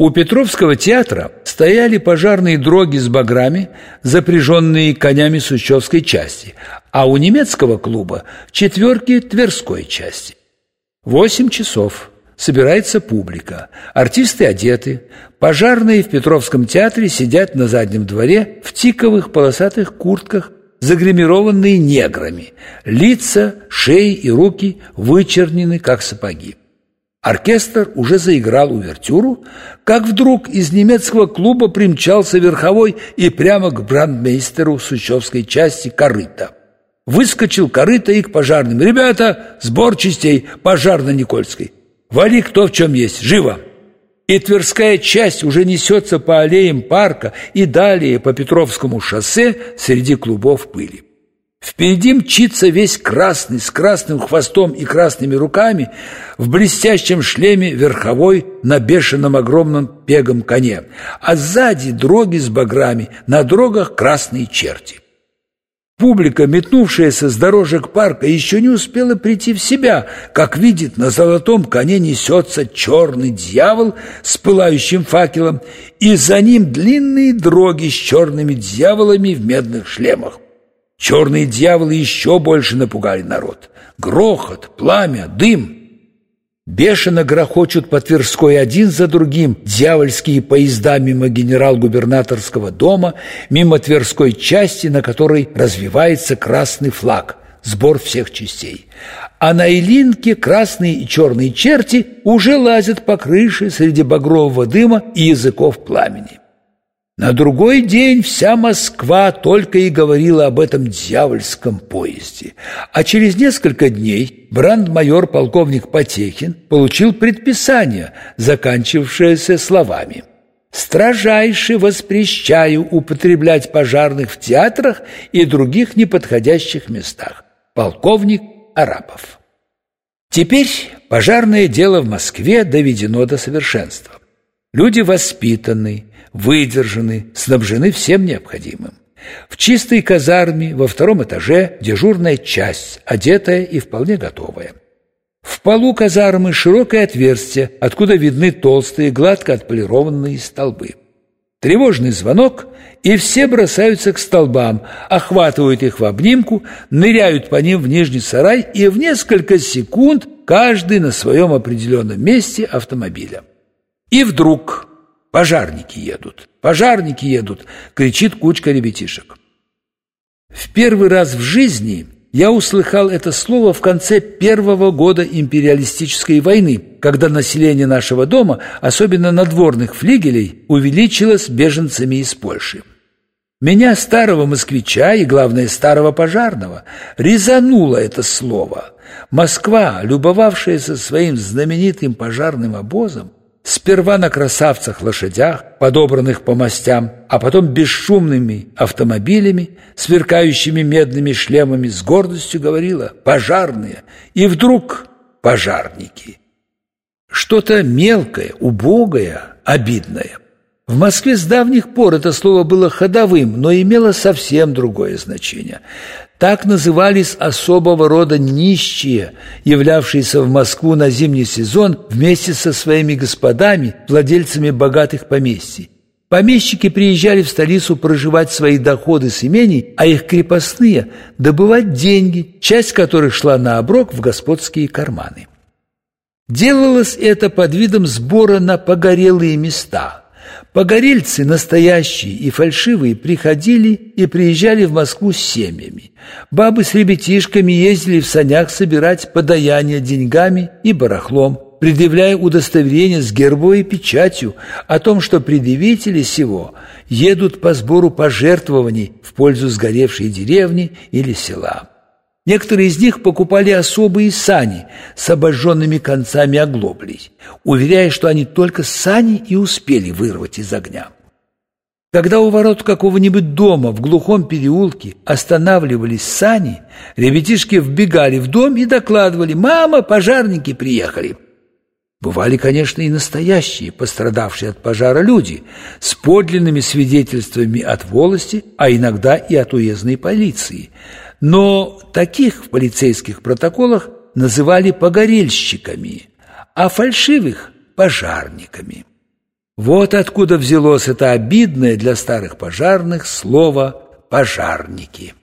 У Петровского театра стояли пожарные дроги с баграми, запряженные конями Сущевской части, а у немецкого клуба – четверки Тверской части. Восемь часов. Собирается публика. Артисты одеты. Пожарные в Петровском театре сидят на заднем дворе в тиковых полосатых куртках, загримированные неграми. Лица, шеи и руки вычернены, как сапоги. Оркестр уже заиграл увертюру, как вдруг из немецкого клуба примчался верховой и прямо к брандмейстеру Сущевской части корыта. Выскочил корыто и к пожарным. «Ребята, сбор частей пожарно-никольской. Вали кто в чем есть, живо!» И Тверская часть уже несется по аллеям парка и далее по Петровскому шоссе среди клубов пыли. Впереди мчится весь красный, с красным хвостом и красными руками, в блестящем шлеме верховой на бешеном огромном пегом коне, а сзади дроги с баграми, на дрогах красные черти. Публика, метнувшаяся с дорожек парка, еще не успела прийти в себя, как видит, на золотом коне несется черный дьявол с пылающим факелом, и за ним длинные дроги с черными дьяволами в медных шлемах. Черные дьяволы еще больше напугали народ. Грохот, пламя, дым. Бешено грохочут по Тверской один за другим дьявольские поезда мимо генерал-губернаторского дома, мимо Тверской части, на которой развивается красный флаг, сбор всех частей. А на Илинке красные и черные черти уже лазят по крыше среди багрового дыма и языков пламени. На другой день вся Москва только и говорила об этом дьявольском поезде. А через несколько дней бранд-майор полковник Потехин получил предписание, заканчивавшееся словами «Строжайше воспрещаю употреблять пожарных в театрах и других неподходящих местах». Полковник Арапов. Теперь пожарное дело в Москве доведено до совершенства. Люди воспитаны, выдержаны, снабжены всем необходимым. В чистой казарме во втором этаже дежурная часть, одетая и вполне готовая. В полу казармы широкое отверстие, откуда видны толстые, гладко отполированные столбы. Тревожный звонок, и все бросаются к столбам, охватывают их в обнимку, ныряют по ним в нижний сарай и в несколько секунд каждый на своем определенном месте автомобиля. И вдруг пожарники едут, пожарники едут, кричит кучка ребятишек. В первый раз в жизни я услыхал это слово в конце первого года империалистической войны, когда население нашего дома, особенно надворных флигелей, увеличилось беженцами из Польши. Меня, старого москвича и, главное, старого пожарного, резануло это слово. Москва, любовавшаяся своим знаменитым пожарным обозом, Сперва на красавцах-лошадях, подобранных по мастям, а потом бесшумными автомобилями, сверкающими медными шлемами, с гордостью говорила «пожарные», и вдруг «пожарники». Что-то мелкое, убогое, обидное. В Москве с давних пор это слово было ходовым, но имело совсем другое значение. Так назывались особого рода нищие, являвшиеся в Москву на зимний сезон вместе со своими господами, владельцами богатых поместий. Помещики приезжали в столицу проживать свои доходы с имений, а их крепостные – добывать деньги, часть которых шла на оброк в господские карманы. Делалось это под видом сбора на погорелые места – Погорельцы, настоящие и фальшивые, приходили и приезжали в Москву с семьями. Бабы с ребятишками ездили в санях собирать подаяние деньгами и барахлом, предъявляя удостоверение с гербовой печатью о том, что предъявители сего едут по сбору пожертвований в пользу сгоревшей деревни или села. Некоторые из них покупали особые сани с обожженными концами оглоблей, уверяя, что они только сани и успели вырвать из огня. Когда у ворот какого-нибудь дома в глухом переулке останавливались сани, ребятишки вбегали в дом и докладывали «Мама, пожарники приехали!» Бывали, конечно, и настоящие, пострадавшие от пожара люди, с подлинными свидетельствами от волости, а иногда и от уездной полиции – но таких в полицейских протоколах называли погорельщиками, а фальшивых – пожарниками. Вот откуда взялось это обидное для старых пожарных слово «пожарники».